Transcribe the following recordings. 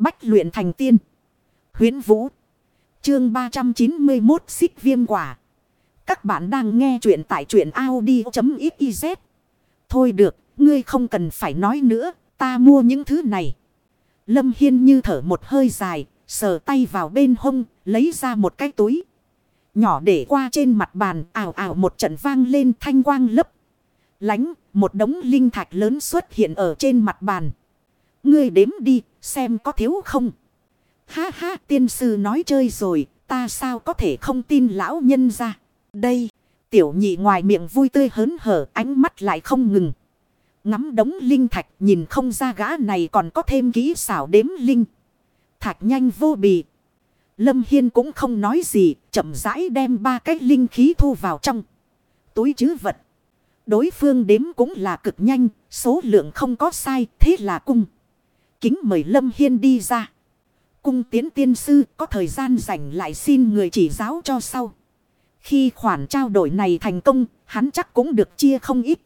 Bách luyện thành tiên. huyễn Vũ. Chương 391 xích viêm quả. Các bạn đang nghe truyện tại truyện Audi.xyz. Thôi được, ngươi không cần phải nói nữa, ta mua những thứ này. Lâm Hiên như thở một hơi dài, sờ tay vào bên hông, lấy ra một cái túi. Nhỏ để qua trên mặt bàn, ảo ảo một trận vang lên thanh quang lấp. Lánh, một đống linh thạch lớn xuất hiện ở trên mặt bàn. Ngươi đếm đi, xem có thiếu không. Ha ha, tiên sư nói chơi rồi, ta sao có thể không tin lão nhân ra. Đây, tiểu nhị ngoài miệng vui tươi hớn hở, ánh mắt lại không ngừng. Ngắm đống linh thạch nhìn không ra gã này còn có thêm ký xảo đếm linh. Thạch nhanh vô bì. Lâm Hiên cũng không nói gì, chậm rãi đem ba cái linh khí thu vào trong túi chứ vật. Đối phương đếm cũng là cực nhanh, số lượng không có sai, thế là cung. Kính mời Lâm Hiên đi ra. Cung tiến tiên sư có thời gian rảnh lại xin người chỉ giáo cho sau. Khi khoản trao đổi này thành công, hắn chắc cũng được chia không ít.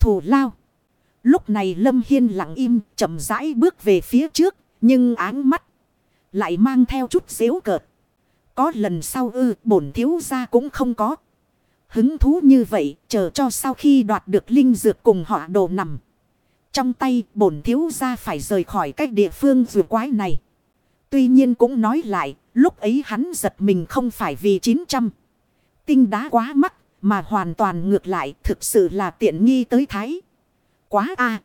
Thủ lao. Lúc này Lâm Hiên lặng im, chậm rãi bước về phía trước, nhưng áng mắt lại mang theo chút xíu cợt. Có lần sau ư, bổn thiếu gia cũng không có. Hứng thú như vậy, chờ cho sau khi đoạt được linh dược cùng họ đồ nằm. Trong tay, bổn thiếu gia phải rời khỏi cái địa phương vừa quái này. Tuy nhiên cũng nói lại, lúc ấy hắn giật mình không phải vì 900. Tinh đá quá mắc, mà hoàn toàn ngược lại thực sự là tiện nghi tới thái. Quá a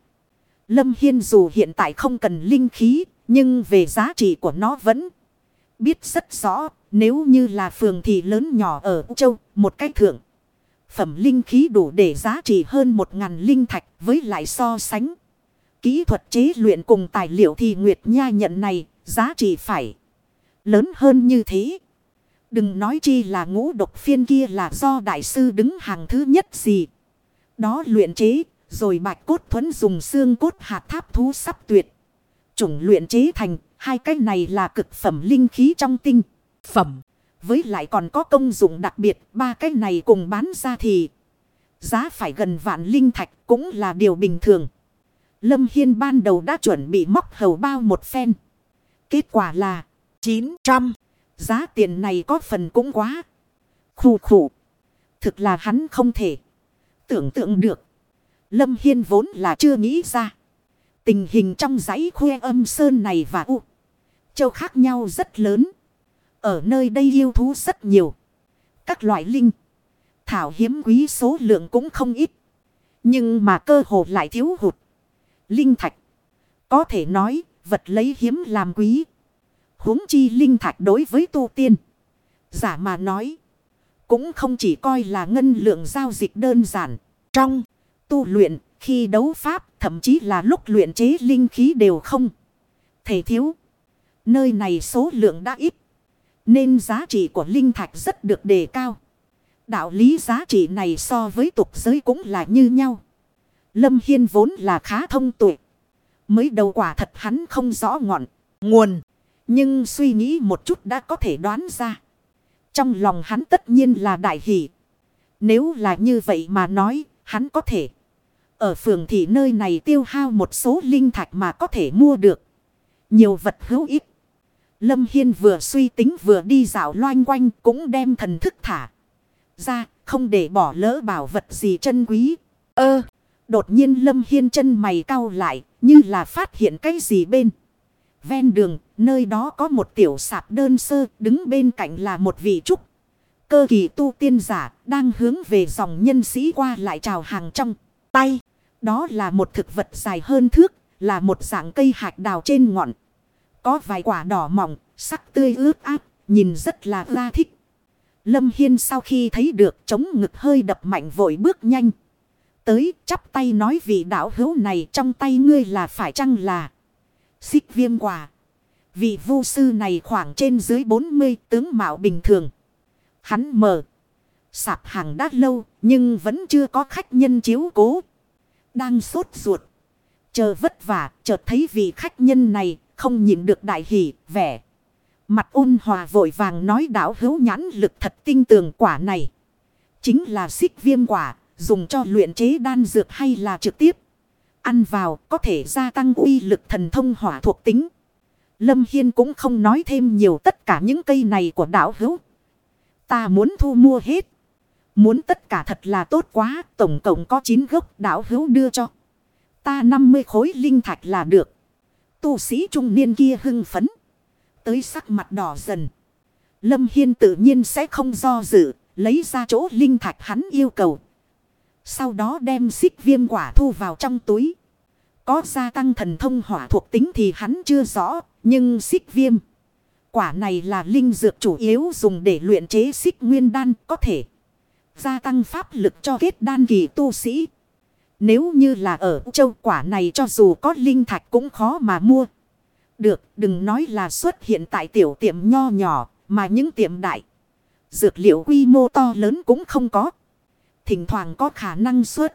Lâm Hiên dù hiện tại không cần linh khí, nhưng về giá trị của nó vẫn biết rất rõ. Nếu như là phường thì lớn nhỏ ở châu, một cách thượng. Phẩm linh khí đủ để giá trị hơn một ngàn linh thạch với lại so sánh. Kỹ thuật chế luyện cùng tài liệu thì Nguyệt Nha nhận này giá trị phải lớn hơn như thế. Đừng nói chi là ngũ độc phiên kia là do đại sư đứng hàng thứ nhất gì. Đó luyện chế, rồi bạch cốt thuẫn dùng xương cốt hạt tháp thú sắp tuyệt. Chủng luyện chế thành, hai cái này là cực phẩm linh khí trong tinh. Phẩm, với lại còn có công dụng đặc biệt, ba cái này cùng bán ra thì giá phải gần vạn linh thạch cũng là điều bình thường. Lâm Hiên ban đầu đã chuẩn bị móc hầu bao một phen. Kết quả là 900. Giá tiền này có phần cũng quá. Khủ khủ. Thực là hắn không thể. Tưởng tượng được. Lâm Hiên vốn là chưa nghĩ ra. Tình hình trong dãy khuê âm sơn này và U. Châu khác nhau rất lớn. Ở nơi đây yêu thú rất nhiều. Các loại linh. Thảo hiếm quý số lượng cũng không ít. Nhưng mà cơ hồ lại thiếu hụt. Linh thạch. Có thể nói vật lấy hiếm làm quý huống chi linh thạch đối với tu tiên. Giả mà nói. Cũng không chỉ coi là ngân lượng giao dịch đơn giản. Trong tu luyện, khi đấu pháp, thậm chí là lúc luyện chế linh khí đều không. Thể thiếu. Nơi này số lượng đã ít. Nên giá trị của linh thạch rất được đề cao. Đạo lý giá trị này so với tục giới cũng là như nhau. Lâm Hiên vốn là khá thông tuệ. Mới đầu quả thật hắn không rõ ngọn, nguồn. Nhưng suy nghĩ một chút đã có thể đoán ra. Trong lòng hắn tất nhiên là đại hỷ. Nếu là như vậy mà nói, hắn có thể. Ở phường thị nơi này tiêu hao một số linh thạch mà có thể mua được. Nhiều vật hữu ích. Lâm Hiên vừa suy tính vừa đi dạo loanh quanh cũng đem thần thức thả. Ra, không để bỏ lỡ bảo vật gì chân quý. Ơ, đột nhiên Lâm Hiên chân mày cau lại, như là phát hiện cái gì bên. Ven đường, nơi đó có một tiểu sạp đơn sơ, đứng bên cạnh là một vị trúc. Cơ kỳ tu tiên giả, đang hướng về dòng nhân sĩ qua lại chào hàng trong tay. Đó là một thực vật dài hơn thước, là một dạng cây hạt đào trên ngọn. Có vài quả đỏ mỏng, sắc tươi ướt áp, nhìn rất là la thích. Lâm Hiên sau khi thấy được chống ngực hơi đập mạnh vội bước nhanh. Tới chắp tay nói vị đạo hữu này trong tay ngươi là phải chăng là xích viêm quả. Vị vu sư này khoảng trên dưới 40 tướng mạo bình thường. Hắn mở. Sạp hàng đã lâu nhưng vẫn chưa có khách nhân chiếu cố. Đang sốt ruột. Chờ vất vả chợt thấy vị khách nhân này không nhìn được đại hỷ vẻ. Mặt ôn hòa vội vàng nói đảo hữu nhãn lực thật tinh tường quả này. Chính là xích viêm quả, dùng cho luyện chế đan dược hay là trực tiếp. Ăn vào, có thể gia tăng uy lực thần thông hỏa thuộc tính. Lâm Hiên cũng không nói thêm nhiều tất cả những cây này của đảo hữu. Ta muốn thu mua hết. Muốn tất cả thật là tốt quá. Tổng cộng có 9 gốc đảo hữu đưa cho. Ta 50 khối linh thạch là được. Tu sĩ trung niên kia hưng phấn. Tới sắc mặt đỏ dần. Lâm Hiên tự nhiên sẽ không do dự. Lấy ra chỗ linh thạch hắn yêu cầu. Sau đó đem xích viêm quả thu vào trong túi. Có gia tăng thần thông hỏa thuộc tính thì hắn chưa rõ. Nhưng xích viêm. Quả này là linh dược chủ yếu dùng để luyện chế xích nguyên đan có thể. Gia tăng pháp lực cho kết đan kỳ tu sĩ. Nếu như là ở châu quả này cho dù có linh thạch cũng khó mà mua. Được, đừng nói là xuất hiện tại tiểu tiệm nho nhỏ, mà những tiệm đại. Dược liệu quy mô to lớn cũng không có. Thỉnh thoảng có khả năng xuất.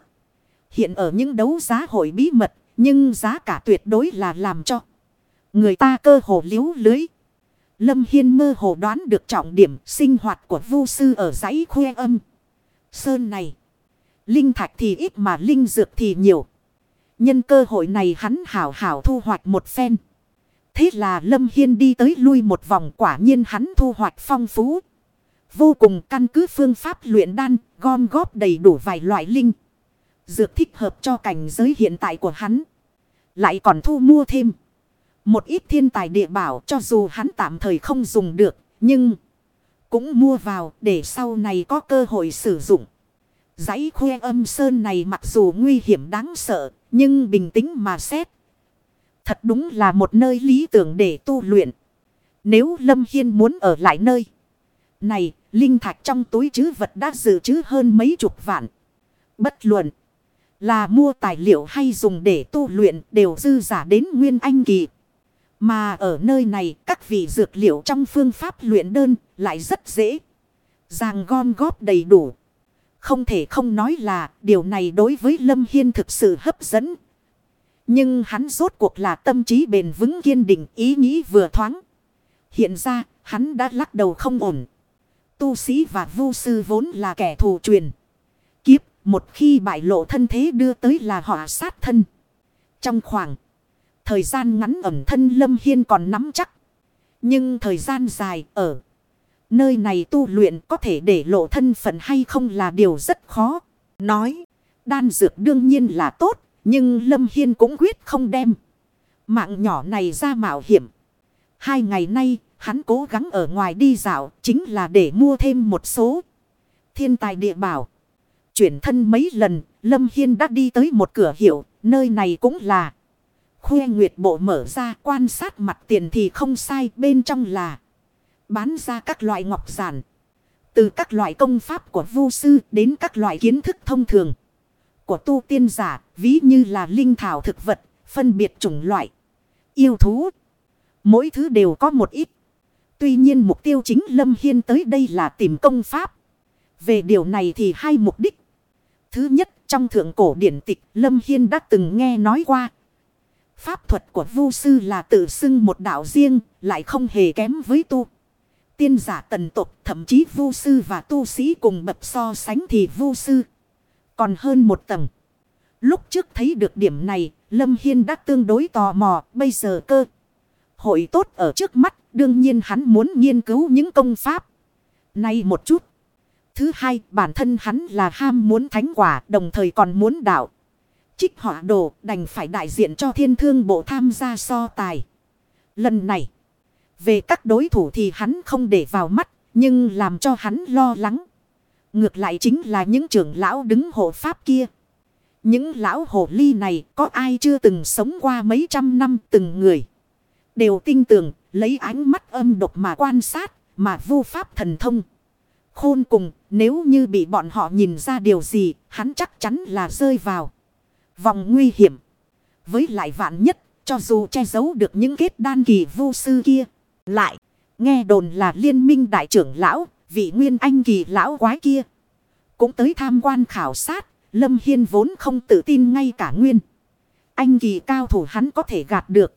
Hiện ở những đấu giá hội bí mật, nhưng giá cả tuyệt đối là làm cho. Người ta cơ hồ liếu lưới. Lâm Hiên mơ hồ đoán được trọng điểm sinh hoạt của vu sư ở dãy khuê âm. Sơn này. Linh thạch thì ít mà linh dược thì nhiều. Nhân cơ hội này hắn hảo hảo thu hoạch một phen. Thế là Lâm Hiên đi tới lui một vòng quả nhiên hắn thu hoạch phong phú. Vô cùng căn cứ phương pháp luyện đan, gom góp đầy đủ vài loại linh. Dược thích hợp cho cảnh giới hiện tại của hắn. Lại còn thu mua thêm. Một ít thiên tài địa bảo cho dù hắn tạm thời không dùng được, nhưng cũng mua vào để sau này có cơ hội sử dụng. Giấy khuê âm sơn này mặc dù nguy hiểm đáng sợ, nhưng bình tĩnh mà xét. Thật đúng là một nơi lý tưởng để tu luyện. Nếu Lâm Hiên muốn ở lại nơi này, linh thạch trong túi chứ vật đã dự trữ hơn mấy chục vạn. Bất luận là mua tài liệu hay dùng để tu luyện đều dư giả đến nguyên anh kỳ. Mà ở nơi này các vị dược liệu trong phương pháp luyện đơn lại rất dễ. Giàng gom góp đầy đủ. Không thể không nói là, điều này đối với Lâm Hiên thực sự hấp dẫn. Nhưng hắn rốt cuộc là tâm trí bền vững kiên định, ý nghĩ vừa thoáng. Hiện ra, hắn đã lắc đầu không ổn. Tu sĩ và vu sư vốn là kẻ thù truyền. Kiếp, một khi bại lộ thân thế đưa tới là họa sát thân. Trong khoảng thời gian ngắn ẩm thân Lâm Hiên còn nắm chắc. Nhưng thời gian dài ở nơi này tu luyện có thể để lộ thân phận hay không là điều rất khó. Nói, đan dược đương nhiên là tốt, nhưng Lâm Hiên cũng quyết không đem. Mạng nhỏ này ra mạo hiểm. Hai ngày nay, hắn cố gắng ở ngoài đi dạo, chính là để mua thêm một số thiên tài địa bảo. Chuyển thân mấy lần, Lâm Hiên đã đi tới một cửa hiệu, nơi này cũng là Khuê Nguyệt Bộ mở ra quan sát mặt tiền thì không sai bên trong là bán ra các loại ngọc giản. Từ các loại công pháp của vu sư đến các loại kiến thức thông thường của tu tiên giả, ví như là linh thảo thực vật, phân biệt chủng loại, yêu thú. Mỗi thứ đều có một ít. Tuy nhiên mục tiêu chính Lâm Hiên tới đây là tìm công pháp. Về điều này thì hai mục đích. Thứ nhất, trong thượng cổ điển tịch, Lâm Hiên đã từng nghe nói qua Pháp thuật của vu sư là tự xưng một đạo riêng, lại không hề kém với tu. Tiên giả tần tục, thậm chí vu sư và tu sĩ cùng bậc so sánh thì vu sư còn hơn một tầng. Lúc trước thấy được điểm này, Lâm Hiên đã tương đối tò mò, bây giờ cơ. Hội tốt ở trước mắt, đương nhiên hắn muốn nghiên cứu những công pháp. Này một chút. Thứ hai, bản thân hắn là ham muốn thánh quả, đồng thời còn muốn đạo trích họa đồ đành phải đại diện cho thiên thương bộ tham gia so tài. Lần này, về các đối thủ thì hắn không để vào mắt, nhưng làm cho hắn lo lắng. Ngược lại chính là những trưởng lão đứng hộ pháp kia. Những lão hồ ly này có ai chưa từng sống qua mấy trăm năm từng người. Đều tin tưởng, lấy ánh mắt âm độc mà quan sát, mà vu pháp thần thông. Khôn cùng, nếu như bị bọn họ nhìn ra điều gì, hắn chắc chắn là rơi vào vòng nguy hiểm. Với lại vạn nhất, cho dù che giấu được những kết đan kỳ vô sư kia. Lại, nghe đồn là liên minh đại trưởng lão, vị nguyên anh kỳ lão quái kia. Cũng tới tham quan khảo sát, Lâm Hiên vốn không tự tin ngay cả nguyên. Anh kỳ cao thủ hắn có thể gạt được.